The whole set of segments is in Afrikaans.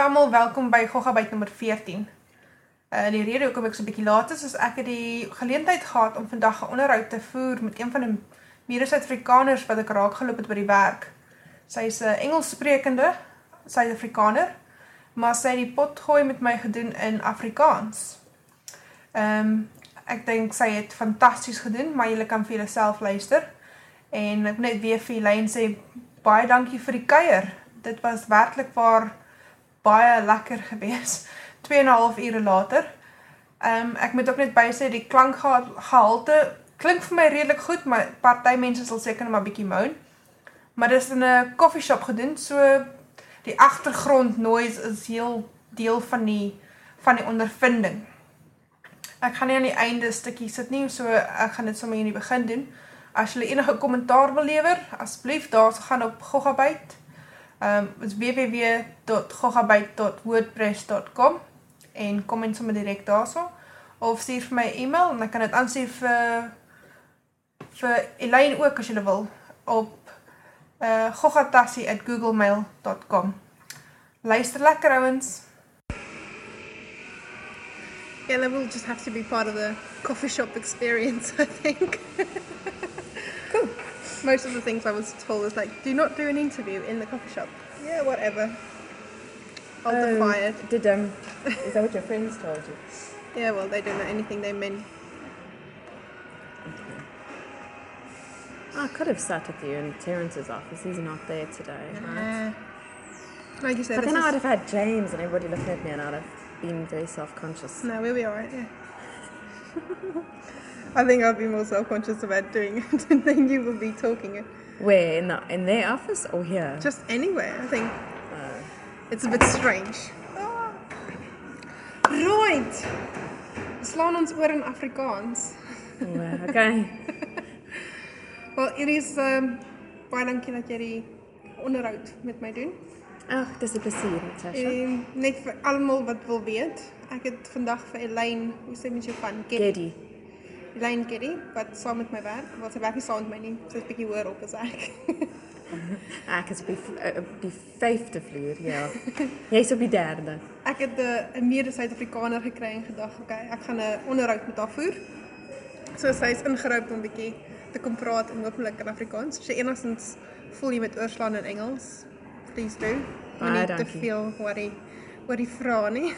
Hallo almal, welkom by Goggabyt nommer 14. Uh die rede hoekom ek so 'n bietjie laat is, is ek het die geleentheid gehad om vandag 'n onderhoud te voer met een van die mede Suid-Afrikaners wat ek raak geloop het by die werk. Sy's 'n Engelssprekende Suid-Afrikaner, maar sy het die pot gooi met my gedoen in Afrikaans. Ehm um, ek dink sy het fantasties gedoen, maar julle kan vir julleself luister. En ek net weer vir Elaine sê baie dankie vir die kuier. Dit was werklik waar baie lekker gewees. 2 en 'n half ure later. Ehm um, ek moet ook net by sê die klankgehalte klink vir my redelik goed, maar party mense sal seker net maar bietjie moan. Maar dis in 'n koffieshop gedoen, so die agtergrond noise is heel deel van die van die ondervinding. Ek gaan nie aan die einde stukkie sit nie, so ek gaan dit sommer hier in die begin doen. As jy enige kommentaar wil lewer, asseblief daar se gaan op Goggabyte. Um, en kom in sommer direk daarso of stuur vir my e-mail en ek kan dit aanstuur vir vir Elaine ook as wil op uh eh, goggatassie@googlemail.com. Luister lekker ouens. Yeah, that will just have to be part of the coffee shop experience, I think. cool. Most of the things I was told was like, do not do an interview in the coffee shop. Yeah, whatever. I'll um, defy it. Did um, is that what your friends told you? Yeah, well, they don't know anything they mean. Okay. I could have sat with you in Terrence's office. He's not there today, right? like you said, but then is... I'd have had James and everybody looking at me, and I'd have been very self-conscious. No, we'll be alright. Yeah. I think I'll be more self-conscious about doing it than you will be talking it. Where in the in their office or here? Just anywhere. I think uh, it's a bit strange. Oh. Right. Slaan ons oor in Afrikaans. Oh, okay. well, it is um baie dankie dat jy die onderhoud met my doen. Ag, dis 'n plesier, Natasha. En net vir almal wat wil weet, ek het vandag vir Elaine, hoe sê mens jou van Geddy. Elaine Geddy wat saam met my werk, wat sy werk nie saam met my nie, sy's bietjie hoër op as ek. ek is op die, eh, op die 5de vloer, ja. Jy's op die 3de. Ek het eh, 'n mede-Suid-Afrikaner gekry en gedag, okay, ek gaan 'n onderhoud met haar voer. So sy's ingeroep om bietjie te kom praat en hopelik in Afrikaans. Sy enigstens voel jy met oorslaan in Engels. Please do. Baie dankie. te veel worry oor die vrae nie.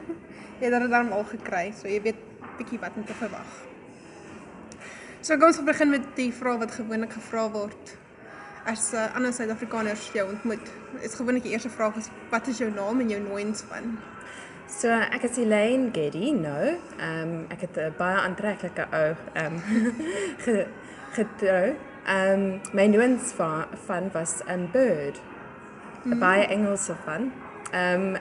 jy het dit dan al gekry, so jy weet bietjie wat om te verwag. So kom ons begin met die vraag wat gewoonlik gevra word as uh, ander Suid-Afrikaners jou ontmoet. Is gewoonlik die eerste vraag is wat is jou naam en jou nooiens van? So ek is Elaine Geddy, nou. Ehm um, ek het 'n baie aantreklike ou ehm um, getrou. Ehm um, my nooiens van, van was 'n bird. 'n mm. Baie Engelse van. Ehm um,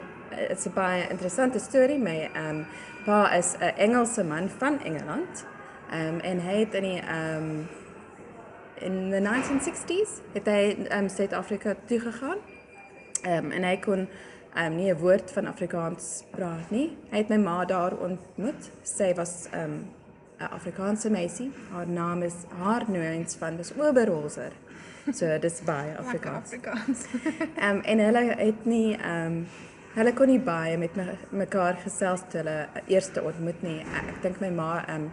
dit's 'n baie interessante storie. My ehm um, pa is 'n Engelse man van Engeland. Um, en hy het in die um in the 1960s het hy um Suid-Afrika toe gegaan. Um en hy kon um nie 'n woord van Afrikaans praat nie. Hy het my ma daar ontmoet. Sy was um 'n Afrikaanse meisie. Haar naam is haar nooits van dis Oberholzer. So dis baie Afrikaans. Afrikaans. um en hulle het nie um hulle kon nie baie met me, mekaar gesels toe hulle eerste ontmoet nie. Ek dink my ma um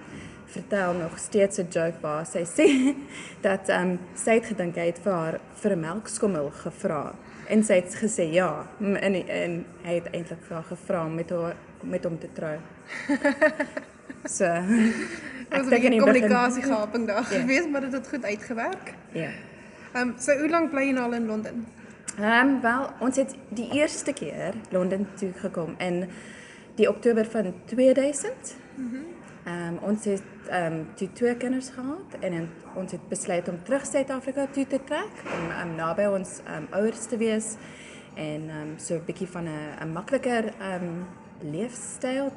vertel nog steeds 'n joke waar sy sê dat ehm um, sy het gedink hy het vir haar vir 'n melkskommel gevra en sy het gesê ja en en hy het eintlik vir haar gevra met haar met hom te trou. so ek dink in die kommunikasie gehaping daar yeah. Ja. gewees maar dit het goed uitgewerk. Ja. Yeah. Ehm um, so hoe lank bly jy nou al in Londen? Ehm um, wel ons het die eerste keer Londen toe gekom in die Oktober van 2000. Mhm. Mm Ehm um, ons het ehm um, toe twee kinders gehad en en ons het besluit om terug Suid-Afrika toe te trek om um, naby ons ehm um, ouers te wees en ehm um, so 'n bietjie van 'n 'n makliker ehm um, leefstyl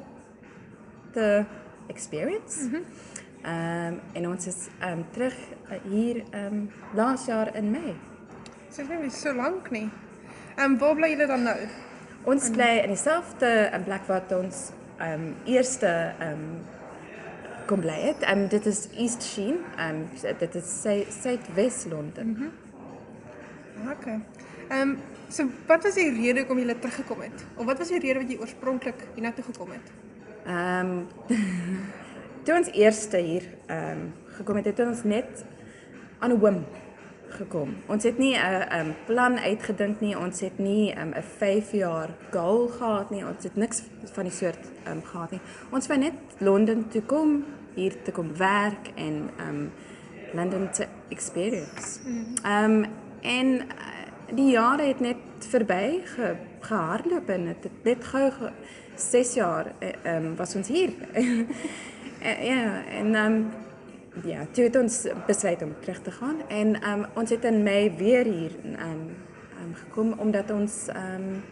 te experience. Mhm. Ehm mm um, en ons is ehm um, terug uh, hier ehm um, laas jaar in Mei. So dit is so lank nie. Ehm um, waar bly julle dan nou? Ons bly in dieselfde um, plek wat ons ehm um, eerste ehm um, kom bly het. Um dit is East Sheen. Um dit is Suidwes Londen. Mm okay. Ehm um, so wat was die rede hoekom jy teruggekom het? Of wat was die rede wat jy oorspronklik hiernatoe gekom het? Ehm um, toe ons eerste hier ehm um, gekom het, het ons net aan 'n whim gekom. Ons het nie 'n um, plan uitgedink nie. Ons het nie 'n um, 5 jaar goal gehad nie. Ons het niks van die soort um, gehad nie. Ons wou net Londen toe kom, hier te kom werk en um London te experience. Ehm um, en uh, die jare het net verby ge, gehardloop en dit het net gou 6 jaar ehm um, was ons hier. ja, en ehm um, ja, toe het ons besluit om terug te gaan en um, ons het in Mei weer hier um, um, gekom omdat ons um,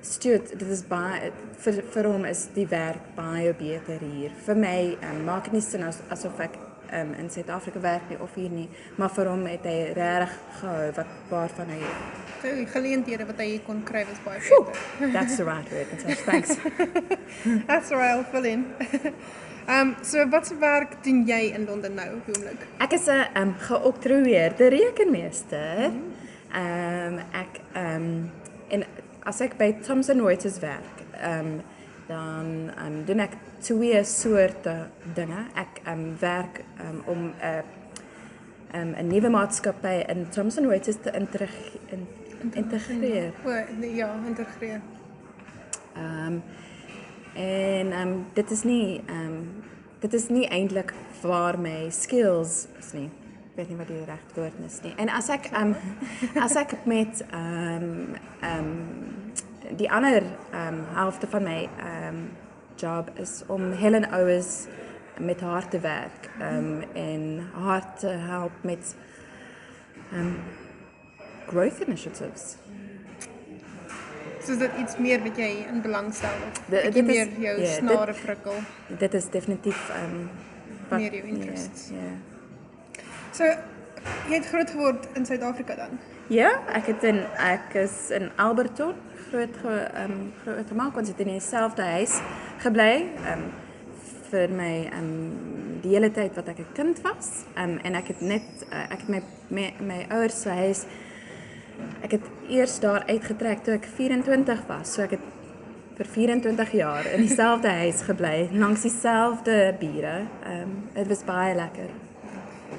Stuart, dit is baie vir vir hom is die werk baie beter hier. Vir my um, maak dit nie sin as, asof ek um, in Suid-Afrika werk nie of hier nie, maar vir hom het hy reg gehou wat waarvan hy die geleenthede wat hy kon kry was baie beter. That's the right word. Thanks. That's right, fill in. Ehm um, so wat se werk doen jy in Londen nou op die oomblik? Ek is 'n ehm um, geoktroeëerde rekenmeester. Ehm um, ek ehm um, en as ek by Thomson Reuters werk, ehm um, dan um, doen ek twee soorte dinge. Ek um, werk um, om 'n uh, um, 'n nuwe maatskappy in Thomson Reuters te integreer. In, integreer. O, nee, ja, integreer. Ehm um, En ehm um, dit is nie ehm um, dit is nie eintlik waar my skills is nie. Ek weet nie wat die regte woord is nie. En as ek ehm um, as ek met ehm um, ehm um, die ander ehm um, helfte van my ehm um, job is om Helen Owens met haar te werk ehm um, en haar te help met ehm um, growth initiatives. So dit iets meer wat jy in belang stel dit is meer jou yeah, snare dit, prikkel. Dit is definitief ehm um, meer jou interests. Ja. Yeah, yeah. So jy het groot geword in Suid-Afrika dan? Ja, ek het in ek is in Alberton groot ehm um, groot gemaak ons het in dieselfde huis gebly ehm um, vir my ehm um, die hele tyd wat ek 'n kind was. Ehm um, en ek het net uh, ek het my my, my ouers se huis Ek het eers daar uitgetrek toe ek 24 was. So ek het vir 24 jaar in dieselfde huis gebly, langs dieselfde bure. Ehm um, dit was baie lekker.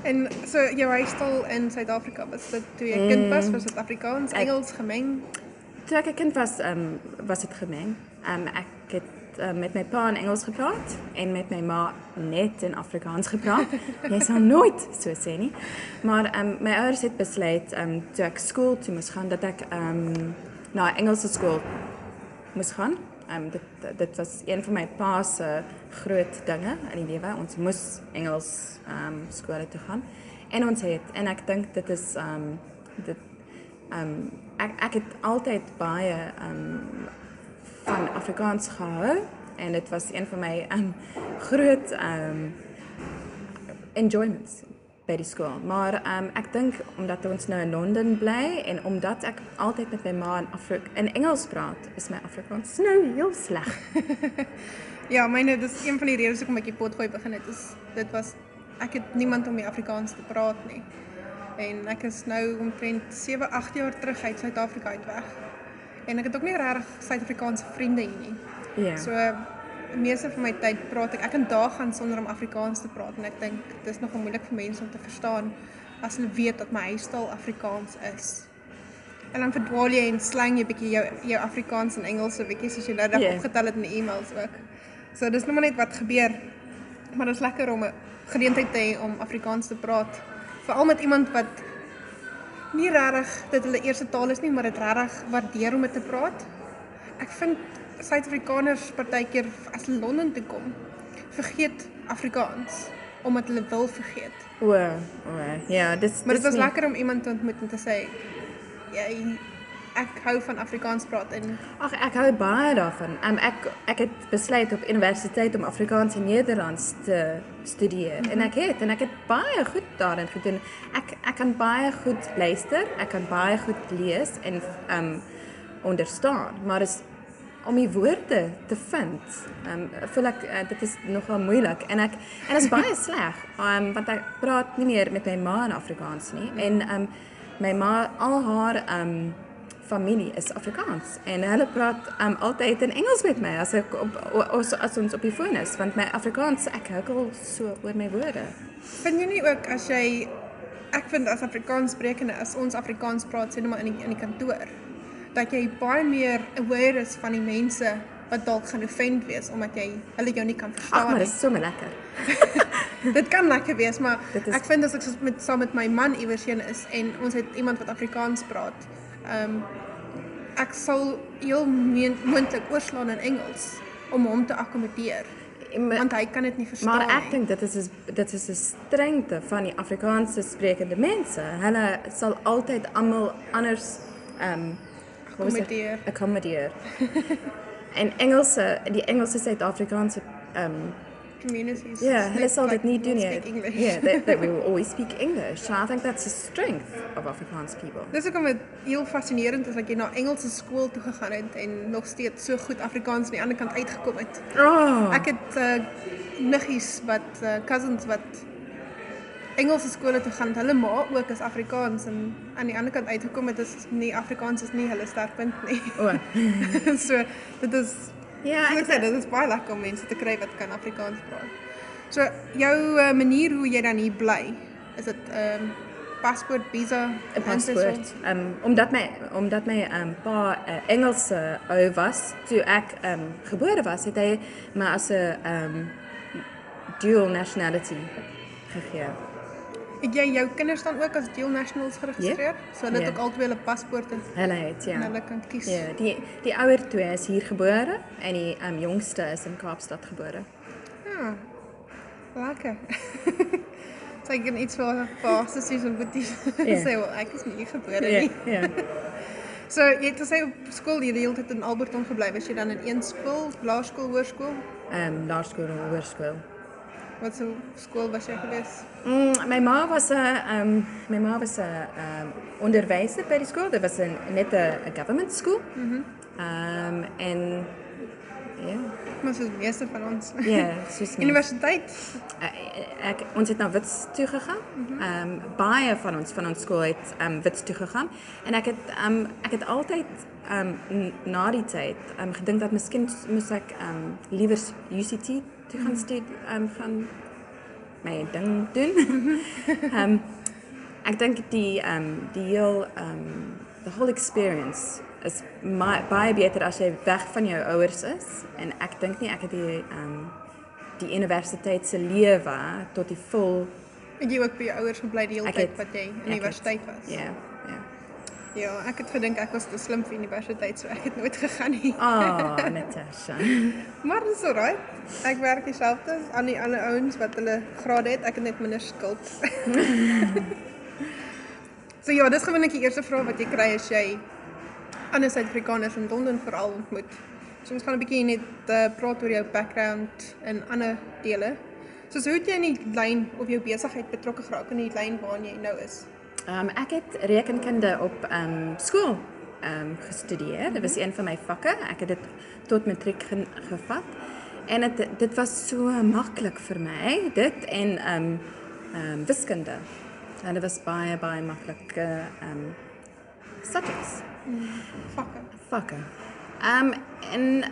En so jou huisstal in Suid-Afrika was dit toe jy kind was, was dit Afrikaans, Engels gemeng? Toe ek 'n kind was, ehm um, was dit gemeng. Ehm um, ek het uh, met my pa in Engels gepraat en met my ma net in Afrikaans gepraat. Jy sal nooit so sê nie. Maar um, my ouers het besluit um toe ek skool toe moes gaan dat ek um na Engelse skool moes gaan. Um dit dit was een van my pa se groot dinge in die lewe. Ons moes Engels um skole toe gaan. En ons het en ek dink dit is um dit um ek ek het altyd baie um van Afrikaans gehou en dit was een van my um groot um enjoyments by die skool. Maar um ek dink omdat ons nou in Londen bly en omdat ek altyd met my ma in Afrik in Engels praat, is my Afrikaans nou heel sleg. ja, myne dis een van die redes hoekom ek die potgooi begin het. Is dit was ek het niemand om die Afrikaans te praat nie. En ek is nou omtrent 7, 8 jaar terug uit Suid-Afrika uit weg en ek het ook nie regtig Suid-Afrikaanse vriende hier nie. Ja. So meeste van my tyd praat ek ek kan daar gaan sonder om Afrikaans te praat en ek dink dis nogal moeilik vir mense om te verstaan as hulle weet dat my huistaal Afrikaans is. En dan verdwaal jy en slang jy bietjie jou jou Afrikaans en Engels so bietjie soos jy nou daar yeah. opgetel het in die e-mails ook. So dis nog maar net wat gebeur. Maar dit is lekker om 'n geleentheid te hê om Afrikaans te praat. Veral met iemand wat nie regtig dit hulle eerste taal is nie, maar dit regtig waardeer om dit te praat. Ek vind Suid-Afrikaners partykeer as Londen toe kom, vergeet Afrikaans omdat hulle wil vergeet. O, o, ja, dis Maar dit was nie... lekker om iemand te ontmoet en te sê jy ek hou van Afrikaans praat en ag ek hou baie daarvan. Um, ek ek het besluit op universiteit om Afrikaans en Nederlands te studeer mm -hmm. en ek het en ek het baie goed daarin gedoen. Ek ek kan baie goed luister, ek kan baie goed lees en um onderstaan, maar is om die woorde te vind. Um voel ek uh, dit is nogal moeilik en ek en dit is baie sleg. Um want ek praat nie meer met my ma in Afrikaans nie en um my ma al haar um familie is Afrikaans en hulle praat um altyd in Engels met my as ek op as, as ons op die foon is want my Afrikaans ek hukkel so oor my woorde. Vind jy nie ook as jy ek vind as Afrikaanssprekende as ons Afrikaans praat sê net maar in die in die kantoor dat jy baie meer aware is van die mense wat dalk gaan offend wees omdat jy hulle jou nie kan verstaan maar nie. dis sommer lekker. Dit kan lekker wees, maar Dit is- ek vind as ek soos met saam met my man iewers heen is en ons het iemand wat Afrikaans praat. Ehm um, ek sal heel moontlik oorslaan in Engels om hom te akkommodeer want hy kan dit nie verstaan Maar ek nie. dink dit is is- dit is 'n strengte van die Afrikaanse sprekende mense. Hulle sal altyd almal anders ehm um, Akkommodeer. Akkommodeer. en Engelse, die Engelse Suid-Afrikaanse ehm um, communities. ja, hulle sal dit nie doen nie. Speak English. Yeah, they, they will always speak English. And I think that's a strength of Afrikaans people. Dis hoekom dit heel fascinerend is dat jy na Engelse skool toe gegaan het en nog steeds so goed Afrikaans aan die ander kant uitgekom het. Oh, Ek het uh, niggies wat uh, cousins wat Engelse skole toe gaan. Hulle ma ook is Afrikaans en aan die ander kant uitgekom het is nie Afrikaans is nie hulle sterkpunt nie. oh. so dit is Ja, soos ek sê dit is baie lekker om mense te kry wat kan Afrikaans praat. So jou uh, manier hoe jy dan hier bly, is dit ehm um, paspoort, visa, 'n paspoort. Ehm um, omdat my omdat my ehm um, pa 'n uh, Engelse ou was, toe ek ehm um, gebore was, het hy my as 'n ehm um, dual nationality gegee. Het jy jou kinders dan ook as dual nationals geregistreer? So hulle het Ja. ook albei hulle paspoorte Hulle het ja. en hulle kan kies. Ja, die die ouer twee is hier gebore en die um, jongste is in Kaapstad gebore. Ja. Lekker. Sy kan iets vir vir sissies en boeties Ja. sê, well, ek is nie hier gebore Ja, nie. ja. So jy het gesê op skool jy die hele tyd in Alberton gebly. Was jy dan in een skool, laerskool, hoërskool? Ehm um, laerskool en hoërskool. Wat so skool was jy gewees? Mm, my ma was 'n ehm um, my ma was 'n ehm um, onderwyser by die skool. Dit was 'n net 'n 'n government school. Mhm. Mm ehm um, en ja, Maar soos meeste van ons. ja, soos my- Universiteit. Eh, ek ons het na Wits toe gegaan. Ehm um, baie van ons van ons skool het ehm um, Wits toe gegaan en ek het ehm um, ek het altyd ehm um, na die tyd ehm um, gedink dat miskien moes ek ehm um, liewer UCT toe gaan studie ehm um, gaan my ding doen. Ehm um, ek dink die ehm um, die heel ehm um, the whole experience is my, baie beter as jy weg van jou ouers is en ek dink nie ek het die ehm um, die universiteit se lewe tot die vol Het jy ook by jou ouers gebly die hele tyd wat jy ek het- universiteit was? ja ja. Ja, ek het gedink ek was te slim vir universiteit, so ek het nooit gegaan nie. Ah, Natasha. Maar dis alright. Ek werk dieselfde as al die ander ouens wat hulle grade het. Ek het net minder skuld. so ja, dis gewoonlik die eerste vraag wat jy kry as jy ander Suid-Afrikaners in Londen veral ontmoet. So ons gaan 'n bietjie net uh, praat oor jou background in ander dele. Soos hoe het jy in die lyn of jou besigheid betrokke geraak in die lyn waarin jy nou is? Ehm um, ek het rekenkunde op ehm um, skool ehm um, gestudeer. Dit was een van my vakke. Ek het dit tot matriek ge gevat. En dit dit was so maklik vir my. Dit en ehm um, ehm um, wiskunde. En dit was baie baie maklik ehm um, subjects. Vakke. Vakke. Ehm um, en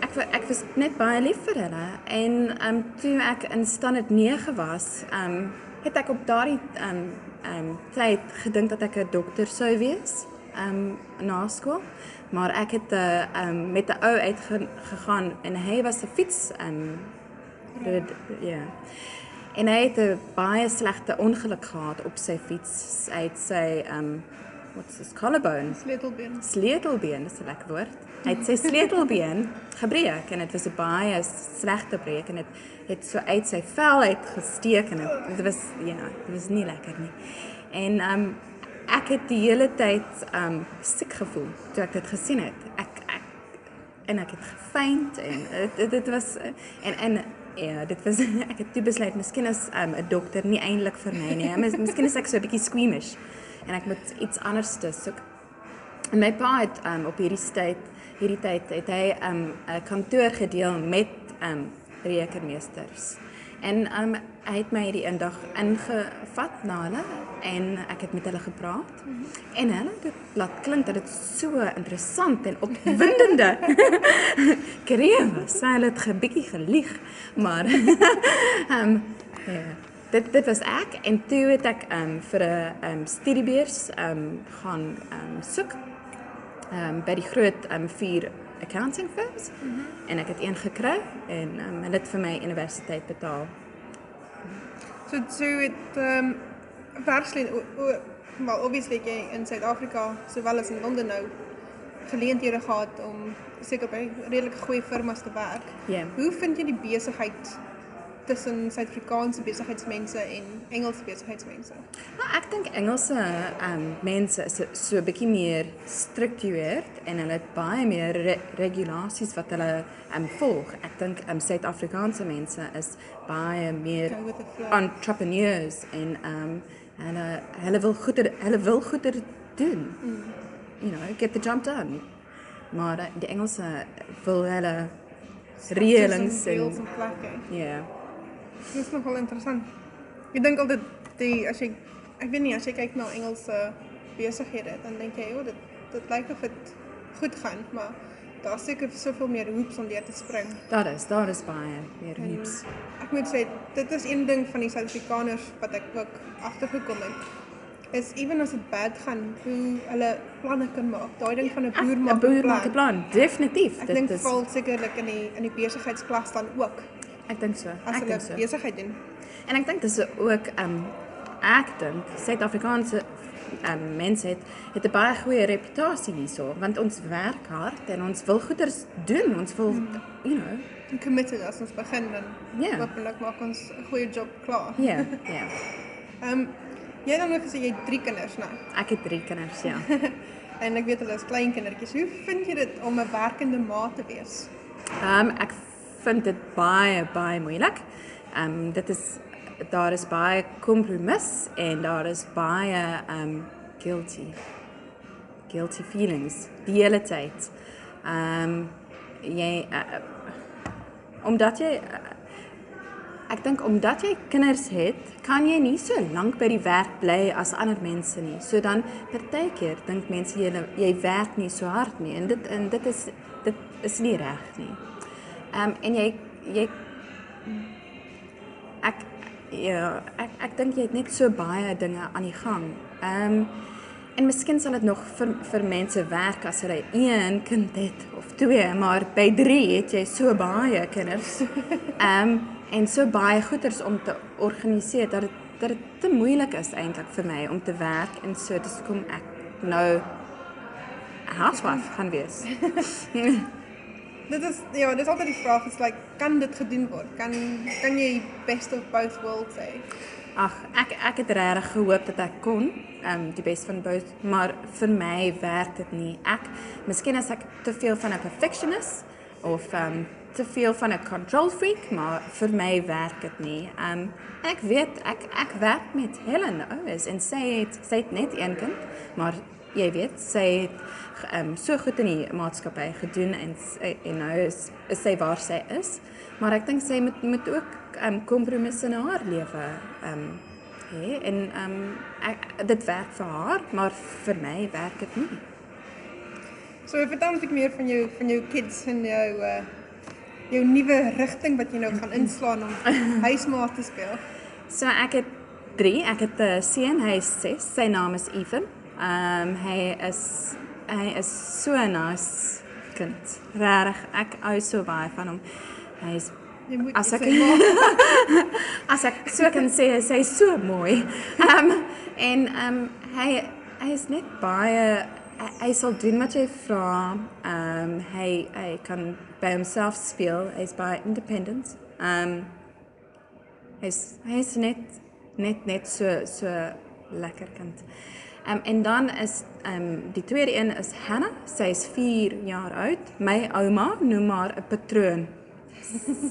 ek ek was net baie lief vir hulle en ehm um, toe ek in standaard 9 was, ehm um, het ek op daardie ehm um, ehm um, tyd gedink dat ek 'n dokter sou wees ehm um, na skool. Maar ek het 'n uh, ehm um, met 'n ou uitgegaan en hy was 'n fiets ehm um, ja. En hy het 'n baie slegte ongeluk gehad op sy fiets. Hy het sy ehm um, what's his collarbone Sleutelbeen. sleutelbeen is 'n lekker woord. Hy het sy sleutelbeen gebreek en dit was 'n baie slegte breek en dit het so uit sy vel uit gesteek en dit was ja, dit was nie lekker nie. En um ek het die hele tyd um siek gevoel toe ek dit gesien het. Ek ek en ek het gefeint en dit dit was en en ja, dit was ek het toe besluit miskien is um 'n dokter nie eintlik vir my nie. Mis- Miskien is ek so 'n bietjie squeamish en ek moet iets anders te soek. En my pa het um, op hierdie tyd hierdie tyd het hy 'n um, kantoor gedeel met um, rekenmeesters. En um hy het my hierdie eendag ingevat na hulle en ek het met hulle gepraat. Mm -hmm. En hulle het dit laat klink dat dit so interessant en opwindende kreë was. Sy het 'n bietjie gelieg, maar um ja, dit dit was ek en toe het ek um vir 'n um studiebeurs um gaan um soek um by die groot um vier accounting firms mm -hmm. en ek het een gekry en um, hulle het vir my universiteit betaal. So so het ehm um, werklik maar obviously jy in Suid-Afrika sowel as in Londen nou geleenthede gehad om seker by redelike goeie firmas te werk. Ja. Yeah. Hoe vind jy die besigheid tussen Suid-Afrikaanse besigheidsmense en Engelse besigheidsmense? Nou, ek dink Engelse um, mense is so 'n bietjie meer gestruktureerd en hulle het baie meer re regulasies wat hulle um, volg. Ek dink um, Suid-Afrikaanse mense is baie meer entrepreneurs en um, hulle hulle wil goeie hulle wil goeie doen. Mm. You know, get the job done. Maar eh, die Engelse wil hulle reëlings en ja. Yeah. Dit is nogal interessant. Ek dink altyd die as jy ek weet nie as jy kyk na Engelse besighede dan dink jy, "O, dit dit lyk of dit goed gaan," maar daar seker soveel meer hoops om deur te spring. Daar is, daar is baie meer hoops. Ek moet sê dit is een ding van die Suid-Afrikaners wat ek ook agtergekom het is ewen as dit bad gaan hoe hulle planne kan maak. Daai ding van 'n boer maak 'n boer maak 'n plan. Definitief. Ek dink val sekerlik in die in die besigheidsklas dan ook. Ek dink so. As ek dink so. besigheid doen. En ek dink dis ook um ek dink Suid-Afrikaanse um mense het het 'n baie goeie reputasie hierso want ons werk hard en ons wil goeders doen. Ons wil hmm. you know, en committed as ons begin dan. Yeah. Hopelik maak ons 'n goeie job klaar. Ja, yeah, ja. Yeah. um jy dan ook gesê jy het 3 kinders nou. Ek het 3 kinders, ja. en ek weet hulle is klein kindertjies. Hoe vind jy dit om 'n werkende ma te wees? Um ek vind dit baie baie moeilik. Ehm um, dit is daar is baie kompromis en daar is baie ehm um, guilty. Guilty feelings die hele tyd. Ehm um, jy uh, omdat jy uh, ek dink omdat jy kinders het, kan jy nie so lank by die werk bly as ander mense nie. So dan partykeer dink mense jy jy werk nie so hard nie en dit en dit is dit is nie reg nie. Ehm um, en jy jy ek ja, ek ek dink jy het net so baie dinge aan die gang. Ehm um, en miskien sal dit nog vir vir mense werk as hulle een kind het of twee, maar by 3 het jy so baie kinders. Ehm um, en so baie goeders om te organiseer dat dit dat dit te moeilik is eintlik vir my om te werk en so dis kom ek nou housewife gaan wees. dit is ja, dis altyd die vraag is like kan dit gedoen word? Kan kan jy best of both worlds sê? Ag, ek ek het regtig gehoop dat ek kon ehm um, die beste van both, maar vir my werk dit nie. Ek miskien as ek te veel van 'n perfectionist of ehm um, te veel van 'n control freak, maar vir my werk dit nie. Um, ek weet ek ek werk met Helen Owens en sy het sy het net een kind, maar jy weet, sy het ehm um, so goed in die maatskappy gedoen en en nou is, is sy waar sy is. Maar ek dink sy moet moet ook ehm um, kompromisse in haar lewe ehm um, hê en ehm um, dit werk vir haar, maar vir my werk dit nie. So vertel ek meer van jou van jou kids en jou uh jou nuwe rigting wat jy nou gaan inslaan om huismaat te speel. So ek het 3, ek het 'n seun, hy is 6, sy naam is Ethan. Ehm um, hy is hy is so nice kind. Regtig, ek hou so baie van hom. Hy is as ek as ek so kan sê hy is so mooi. Ehm um, en ehm um, hy hy is net baie hy sal doen wat jy vra. Ehm um, hy hy kan by homself speel. Hy's baie independent. Ehm um, hy's hy's net net net so so lekker kind. Um, en dan is um, die tweede een is Hannah. Sy is 4 jaar oud. My ouma noem haar 'n patroon.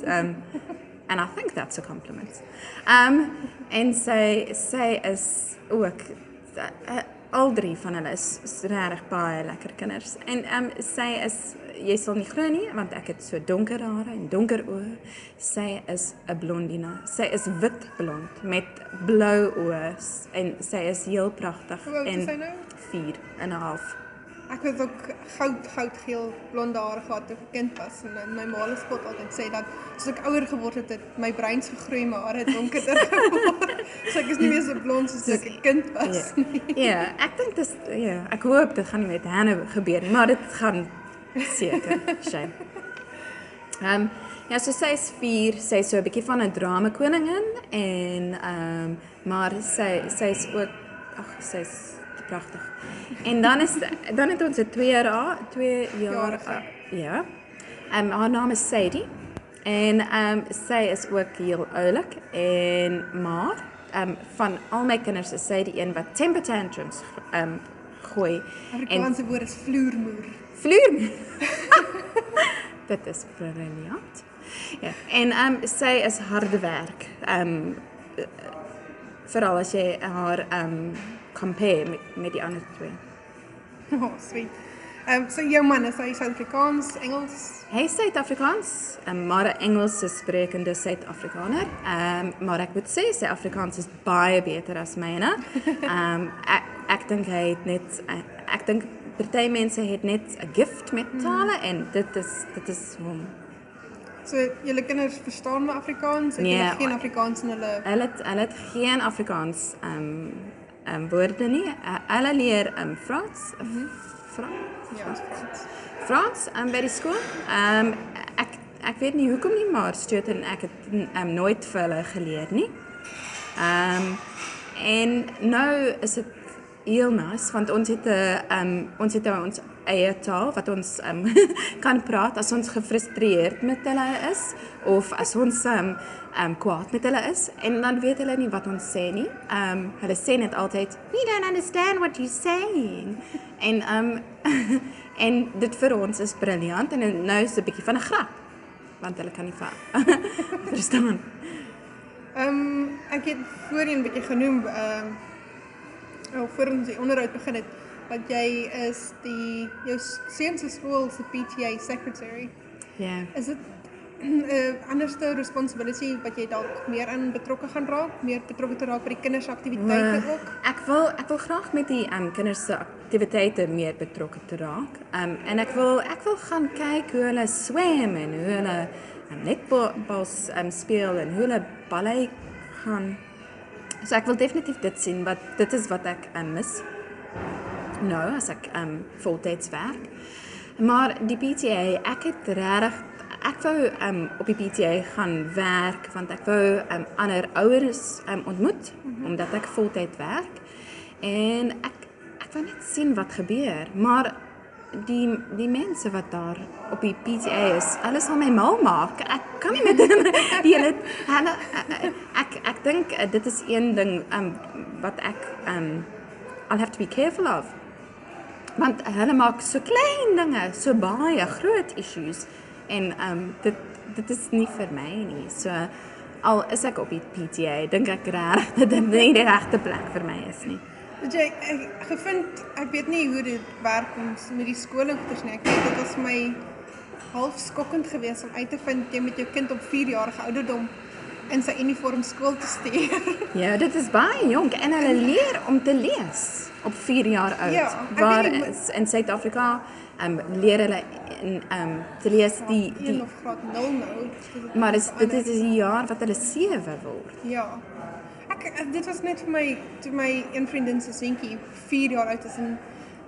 Um and I think that's a compliment. Um en sy sy is ook uh, al drie van hulle is, is regtig baie lekker kinders. En um sy is jy sal nie glo nie want ek het so donker hare en donker oë. Sy is 'n blondina. Sy is wit blond met blou oë en sy is heel pragtig is en sy nou? 4 en 'n half. Ek het ook goud goudgeel blonde hare gehad toe ek 'n kind was en my ma se spot altyd sê dat as ek ouer geword het, het my breins gegroei, my hare het donkerder geword. so ek is nie meer so blond soos toe ek 'n kind was Ja. nie. Ja, ek dink dis ja, ek hoop dit gaan nie met Hanne gebeur nie, maar dit gaan seker, shame. Ehm um, ja, so sy is 4, sy is so 'n bietjie van 'n drama koningin en ehm um, maar sy sy is ook ag, sy's pragtig. En dan is dan het ons 'n 2 jaar 2 jaar uh, ja. Ehm um, haar naam is Sadie. En ehm um, sy is ook heel oulik en maar ehm um, van al my kinders is sy die een wat temper tantrums ehm um, gooi en Afrikaanse woord is vloermoer. Vloer. Dit is briljant. Ja, en ehm um, sy is harde werk. Ehm um, veral as jy haar ehm um, compare met met die ander twee. Oh, sweet. Ehm um, so jou man is hy Suid-Afrikaans, Engels? Hy is Suid-Afrikaans, um, maar 'n Engelse sprekende Suid-Afrikaner. Ehm um, maar ek moet sê sy Afrikaans is baie beter as myne. Ehm um, ek ek dink hy het net ek, ek dink party mense het net 'n gift met tale en dit is dit is hom. So julle kinders verstaan maar Afrikaans, het Nee, hulle geen Afrikaans in hulle Hulle het, hulle het geen Afrikaans ehm um, ehm um, woorde nie. Uh, hulle leer ehm um, Frans. Mm -hmm. Frans. ja, Frans. Frans um, by die skool. Ehm um, ek ek weet nie hoekom nie, maar Stuart en ek het um, nooit vir hulle geleer nie. Ehm um, en nou is dit nice want ons het 'n ehm um, ons het ons eie taal wat ons ehm um, kan praat as ons gefrustreerd met hulle is of as ons ehm um, um, kwaad met hulle is en dan weet hulle nie wat ons sê nie. Ehm um, hulle sê net altyd we don't understand what you're saying. En ehm um, en dit vir ons is briljant en nou is dit 'n bietjie van 'n grap want hulle kan nie verstaan. Ehm um, ek het voorheen 'n bietjie genoem ehm um, oh, voor ons die onderhoud begin het dat jy is die jou seun se skool se PTA secretary. Ja. Is dit 'n uh, anderste responsibility wat jy dalk meer in betrokke gaan raak, meer betrokke te raak by die kinders aktiwiteite ook? Ek wil ek wil graag met die um, kinders se aktiwiteite meer betrokke te raak. Um, en ek wil ek wil gaan kyk hoe hulle swem en hoe hulle um, netbal um, speel en hoe hulle ballet gaan. So ek wil definitief dit sien wat dit is wat ek um, mis. Nou as ek um, voltyds werk. Maar die PTA, ek het regtig ek wou um, op die PTA gaan werk want ek wou um, ander ouers um, ontmoet mm -hmm. omdat ek voltyd werk. En ek ek wou net sien wat gebeur, maar die die mense wat daar op die PTA is, hulle sal my mal maak. Ek kan nie met hulle die hele hulle ek ek dink uh, dit is een ding um, wat ek um, I'll have to be careful of want hulle maak so klein dinge so baie groot issues en um, dit dit is nie vir my nie. So al is ek op die PTA, dink ek reg dat dit nie die regte plek vir my is nie. Jy ek, gevind ek weet nie hoe dit werk ons met die skole goeders nie. Ek weet dit was my half skokkend geweest om uit te vind jy met jou kind op 4 jarige ouderdom in sy uniform skool te stuur. Ja, dit is baie jonk en hulle leer om te lees op 4 jaar oud. Ja, ek waar nie, is, in Suid-Afrika ehm um, leer hulle in ehm um, te lees die die of graad 0 nou. Dit maar is, dit is die jaar wat hulle 7 word. Ja. Ek dit was net vir my toe my een vriendin se seentjie 4 jaar oud is en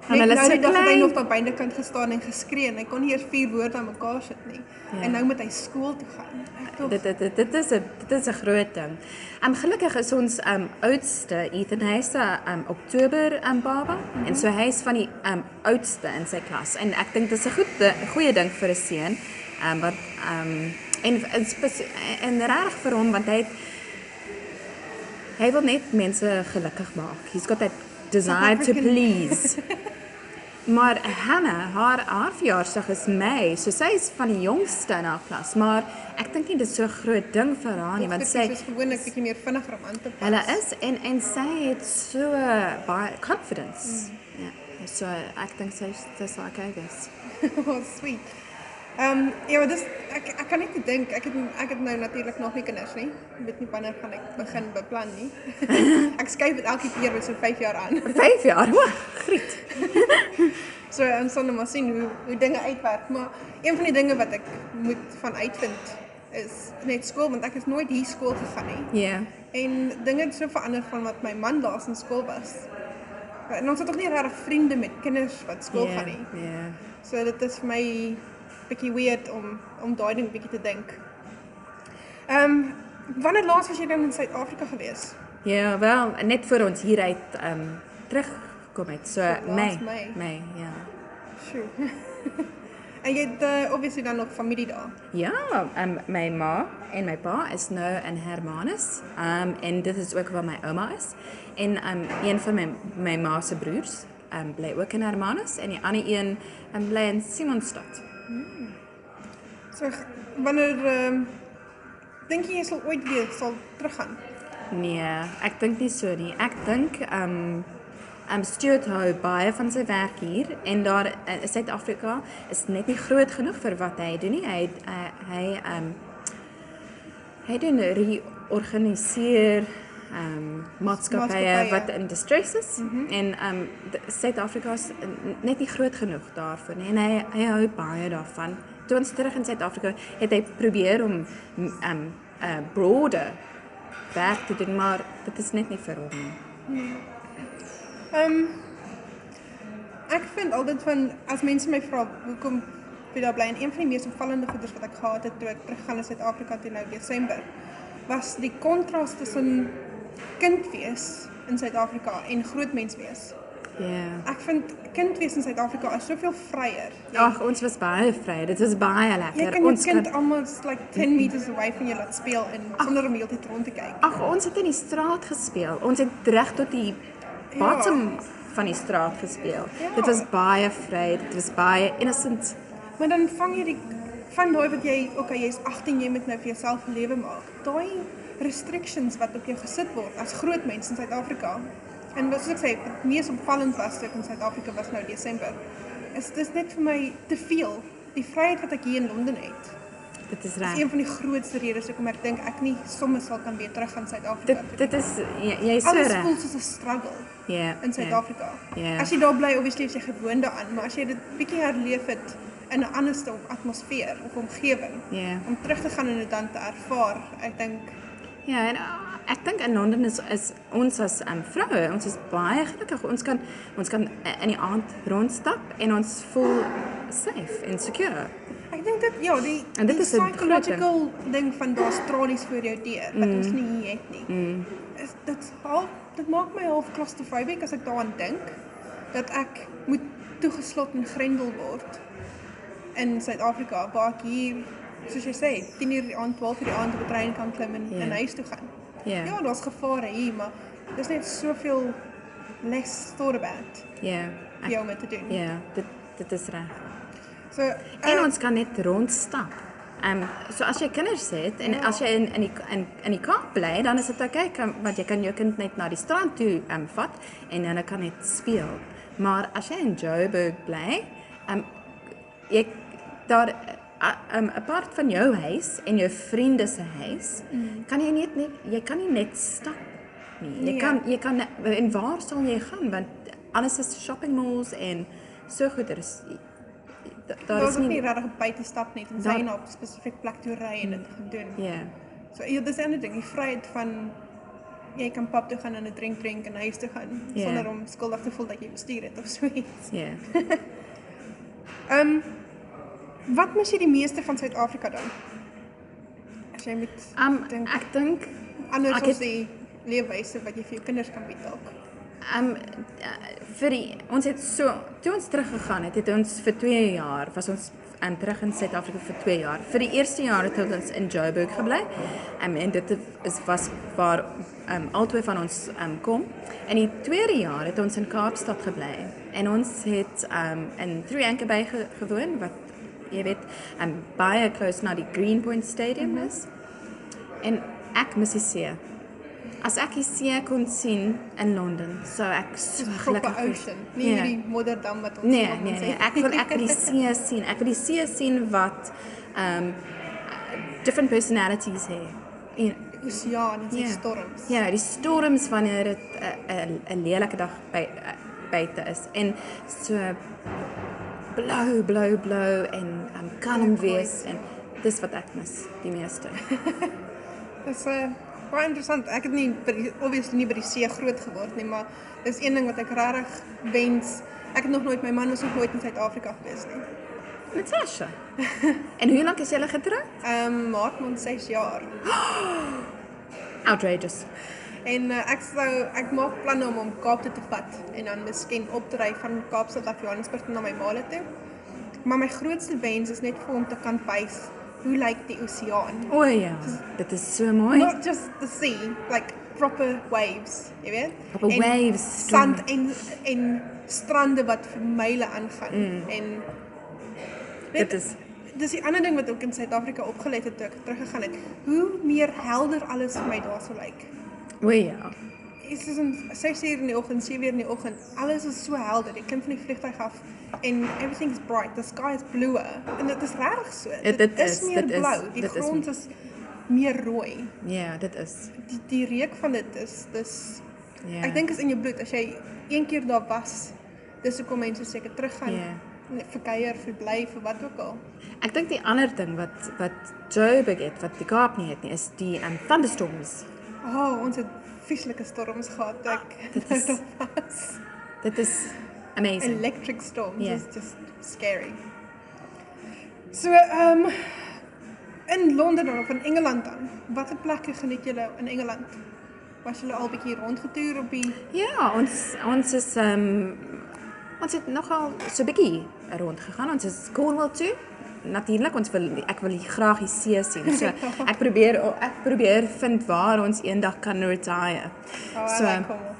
En hulle nou dag het hy klein. nog daar bynekant gestaan en geskree en hy kon nie eers vier woorde aan mekaar sit nie. Ja. En nou moet hy skool toe gaan. Dink Dit dit dit, is 'n dit is 'n groot ding. Um gelukkig is ons um oudste Ethan hy's 'n um Oktober um baba mm -hmm. en so hy's van die um oudste in sy klas en ek dink dit is 'n goed 'n goeie ding vir 'n seun um wat um en en, en reg vir hom want hy het, hy wil net mense gelukkig maak. He's got that desire to please. Maar Hannah, haar haar verjaarsdag is Mei, so sy is van die jongste in haar klas, maar ek dink nie dit is so groot ding vir haar nie, want sy is gewoonlik bietjie meer vinniger om aan te pas. hulle is en en sy het so baie confidence. Mm. Ja, So ek dink sy sy sal okay wees. oh, sweet. Ehm um, ja, maar dis ek ek kan net dink ek het ek het nou natuurlik nog nie kinders nie. Ek weet nie wanneer gaan ek begin beplan nie. ek skuif dit elke keer met so 5 jaar aan. 5 jaar. O, griet. So ons sal nou maar sien hoe hoe dinge uitwerk, maar een van die dinge wat ek moet van uitvind is net skool want ek het nooit hier skool gegaan nie. Ja. En dinge het so verander van wat my man laas in skool was. En ons het ook nie regtig vriende met kinders wat skool Ja. gaan nie. Ja. So dit is vir my bietjie weird om om daai ding bietjie te dink. Ehm um, wanneer laas was jy dan in Suid-Afrika gewees? Ja, wel net voor ons hieruit ehm um, teruggekom het. So Mei. Mei. Mei, ja. Sjoe. en jy het uh, obviously dan nog familie daar. Ja, um, my ma en my pa is nou in Hermanus. Um en dit is ook waar my ouma is. En um een van my my ma se broers um bly ook in Hermanus en die ander een um bly in Simonstad. So wanneer ehm um, dink jy jy sal ooit weer sal teruggaan? Nee, ek dink nie so nie. Ek dink um um Stuart hou baie van sy werk hier en daar in Suid-Afrika is net nie groot genoeg vir wat hy doen nie. Hy uh, hy um hy doen reorganiseer um maatskappye wat in distress is mm -hmm. en um d- Suid-Afrika is n- net nie groot genoeg daarvoor nie en hy hy hou baie daarvan. Toe ons terug in Suid-Afrika het hy probeer om m- um uh broader werk te doen, maar dit is net nie vir hom nie. Ehm um, ek vind altyd van as mense my vra hoekom daar bly en een van die mees opvallende goeders wat ek gehad het toe ek teruggaan na Suid-Afrika toe nou Desember was die kontras tussen kind wees in Suid-Afrika en groot mens wees. Ja. Ek vind kind wees in Suid-Afrika is soveel vryer. Ag, ons was baie vry. Dit was baie Jy lekker. kan jou ons kind almost like 10 meters away van jou laat speel en sonder om heeltyd rond te kyk. Ag, ons het in die straat gespeel. Ons het reg tot die Ja. bottom van die straat gespeel. Ja. Dit was baie vry. Dit was baie innocent. Maar dan vang jy die van daai wat jy, okay, jy's 18, jy moet nou vir jouself 'n lewe maak. Daai restrictions wat op jou gesit word as groot mens in Suid-Afrika. En wat soos ek sê, wat mees opvallend was toe ek in Suid-Afrika was nou Desember, is dis net vir my te veel. Die vryheid wat ek hier in Londen het. Dit is reg. een van die grootste redes hoekom ek dink ek nie soms sal kan weer terug gaan Suid-Afrika. Dit toe. dit is jy, jy is so Alles reg. voel soos 'n struggle Ja. in Suid-Afrika. Ja. As jy daar bly, obviously is jy gewoond daaraan, maar as jy dit bietjie herleef het in 'n ander stil atmosfeer of omgewing, Ja. om terug te gaan en dit dan te ervaar, ek dink Ja, en uh, ek dink in Londen is is ons as um, vroue, ons is baie gelukkig. Ons kan ons kan uh, in die aand rondstap en ons voel safe en secure. ek dink dit ja, die En dit die is 'n psychological ding van daar's tralies voor jou deur wat mm. ons nie hier het nie. Mm. Is dit half dit maak my half claustrophobic as ek daaraan dink dat ek moet toegeslot en grendel word in Suid-Afrika waar ek hier soos jy sê 10 uur die aand 12 uur die aand op 'n trein kan klim en Ja. in huis toe gaan. Ja. Ja, daar's gevare hier, maar dis net soveel less thought about Ja. vir jou dit te doen. Ja, dit dit is reg. So En uh, ons kan net rondstap. Ehm um, so as jy kinders het en Ja. as jy in in die in, in die Kaap bly, dan is dit oukei okay, want jy kan jou kind net na die strand toe ehm um, vat en hulle kan net speel. Maar as jy in Joburg bly, ehm um, jy daar um, apart van jou huis en jou vriende se huis, mm. kan jy net net jy kan nie net stap nie. Jy Nee. kan jy kan en waar sal jy gaan want alles is shopping malls en so goed er is da- daar daar's is ook nie nie regtig 'n buitestap net en sy na op 'n spesifieke plek toe ry en dit gaan doen. ja. So ja, dis 'n ander ding, die vryheid van jy kan pub toe gaan en 'n drink drink en huis toe gaan Ja. sonder om skuldig te voel dat jy bestuur het of so iets. Ja. Ehm um, wat mis jy die meeste van Suid-Afrika dan? As jy moet Um dink ek dink anders ek as die leefwyse wat jy vir jou kinders kan bied dalk. um uh, vir die ons het so toe ons teruggegaan het, het ons vir 2 jaar was ons um, terug in Suid-Afrika vir 2 jaar. Vir die eerste jaar het ons in Joburg gebly. Um, en dit is was waar um albei van ons um kom. En die tweede jaar het ons in Kaapstad gebly. En ons het um in Three Anchor Bay ge gewoon wat jy weet, um baie close na die Greenpoint Stadium is. En ek mis die see. as ek die see kon sien in Londen, sou ek so gelukkig wees. nie Ja. hierdie modderdam wat ons Nee, nee, nee. Ek wil ek wil die see sien. Ek wil die see sien wat um different personalities het. En Die oseaan en sy Ja. storms. ja, die storms wanneer dit 'n 'n lelike dag by eh, buite is en so blou, blou, blou en um, kalm wees en dis wat ek mis die meeste. Dis uh, baie interessant. Ek het nie obviously nie by die see groot geword nie, maar dis een ding wat ek regtig wens. Ek het nog nooit my man was nog nooit in Suid-Afrika gewees nie. Natasha. en hoe lank is julle getroud? Ehm um, maak ons 6 jaar. Outrageous. En uh, ek sou ek maak planne om hom Kaap toe te vat en dan miskien op te ry van Kaapstad af Johannesburg na my maale toe. Maar my grootste wens is net vir hom te kan wys hoe lyk die oseaan. O ja, dit is so mooi. Not just the sea, like proper waves, jy weet? Proper En waves, Sand en en strande wat vir myle aangaan mm. en Dit is dis die ander ding wat ook in Suid-Afrika opgelet het toe ek teruggegaan het. Hoe meer helder alles vir my daarso lyk. O ja. Dit is om 6 uur in die oggend, 7 uur in die oggend. Alles is so helder. Jy klim van die vliegtuig af en everything is bright. The sky is blue. En dit is regtig so. Dit- dit is, meer dit is, blou. Die dit is- grond is, meer rooi. Ja, dit is. Die die reuk van dit is dis Ja. ek dink is in jou bloed as jy een keer daar was. Dis hoekom mense seker teruggaan. Ja. Nee, vir kuier, vir bly, vir wat ook al. Ek dink die ander ding wat wat Joburg het wat die Kaap nie het nie is die um, thunderstorms. Oh, ons het vieslike storms gehad. Ek Dit is-. Dit is amazing. electric storms Ja. is just scary. So, ehm um, in Londen dan of in Engeland dan. Watter plekke geniet julle in Engeland? Was julle al bietjie rondgetoer op die Ja, ons ons is um ons het nogal so bietjie rondgegaan. Ons is Cornwall toe. Natuurlik, ons wil ek wil graag die see sien. So ek probeer ek probeer vind waar ons eendag kan retire. Oh, So, like Cornwall.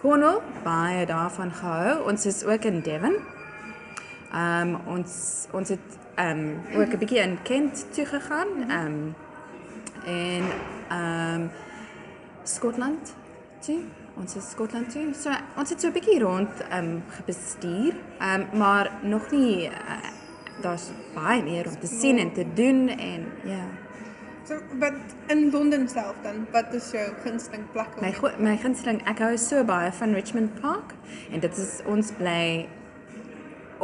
Cornwall, baie daarvan gehou. Ons is ook in Devon. Ehm um, ons ons het ehm um, ook 'n bietjie in Kent toe gegaan. Ehm um, en ehm um, Skotland toe. Ons is Skotland toe. So ons het so 'n bietjie rond ehm um, gebestuur. Ehm um, maar nog nie uh, daar's baie meer om te sien en te doen en ja. So, wat in Londen self dan, wat is jou gunsteling plek? My my gunsteling ek hou so baie van Richmond Park en dit is ons bly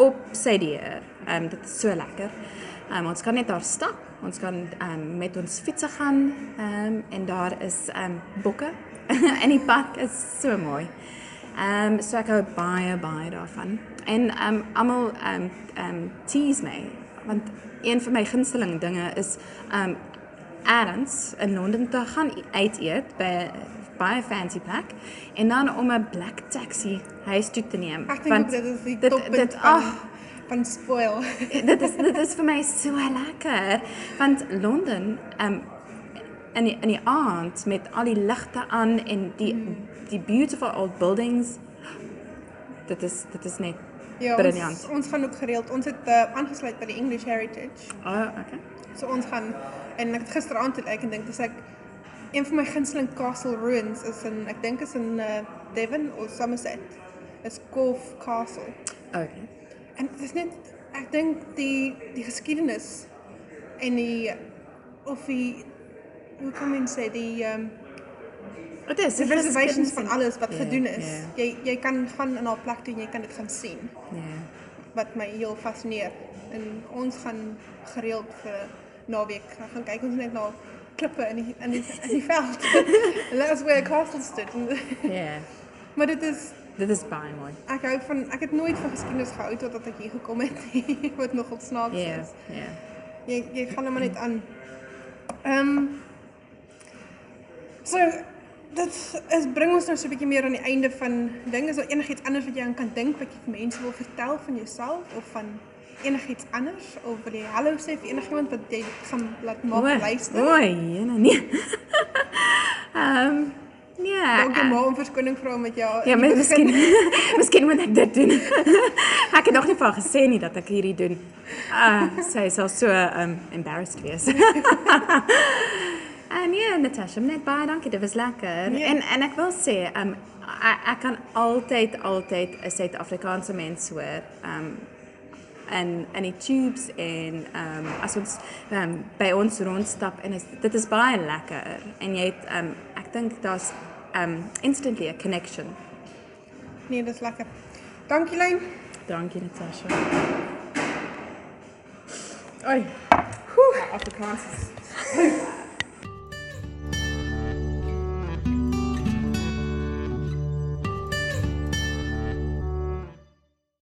op sy deur. Ehm um, dit is so lekker. Ehm um, ons kan net daar stap. Ons kan ehm um, met ons fietsse gaan ehm um, en daar is ehm um, bokke en die park is so mooi. Ehm um, so ek hou baie baie daarvan. En um, almal um, um, tease my want een van my gunsteling dinge is um, errands in Londen te gaan uit eet by baie fancy plek en dan om 'n black taxi huis toe te neem. Ek dink dit is die dit, toppunt dit, van ag, van spoil. dit is dit is vir my so lekker want Londen um in die, in die aand met al die ligte aan en die die beautiful old buildings dit is dit is net Ja, Briljant. ons, ons gaan ook gereeld. Ons het uh, aangesluit by die English Heritage. oh, okay. So ons gaan en ek het gisteraand het ek en dink dis ek een van my gunsteling castle ruins is in ek dink is in uh, Devon of Somerset. Is Corfe Castle. Okay. En dit is net ek dink die die geskiedenis en die of die hoe kan mens sê die um, Dit is skins van alles wat Ja, gedoen is. ja. Jy jy kan gaan in 'n plek toe en jy kan dit gaan sien Ja. wat my heel fascineer. En ons gaan gereeld vir naweek gaan kyk ons net na klippe in die in die, in die veld. and that's where a castle stood. Ja. maar dit is Dit is baie mooi. ek hou van ek het nooit van geskiedenis gehou totdat ek hier gekom het nie. wat nogal snaaks Ja. is. Ja. Jy jy gaan hom maar net aan. Ehm um, So dit is bring ons nou so 'n bietjie meer aan die einde van dinge. Is daar enigiets anders wat jy aan kan dink wat jy vir mense wil vertel van jouself of van enigiets anders of wil jy hallo sê vir enigiemand wat jy gaan laat maak luister? O, jene, nee. Ehm ja. Dalk jy maar om verskoning vra met jou. Ja, maar miskien miskien moet ek dit doen. ek het nog nie vir haar gesê nie dat ek hierdie doen. Ah, sy sal so um embarrassed wees. Uh, nee, Natasha, net baie dankie. Dit was lekker. En en ek wil sê, um ek, kan altyd altyd 'n Suid-Afrikaanse mens hoor. Um en en die tubes en um as ons um, by ons rondstap en is, dit is baie lekker en jy het um ek dink daar's um instantly a connection. Nee, dis lekker. Dankie Lyn. Dankie Natasha. Oi. Afrikaans is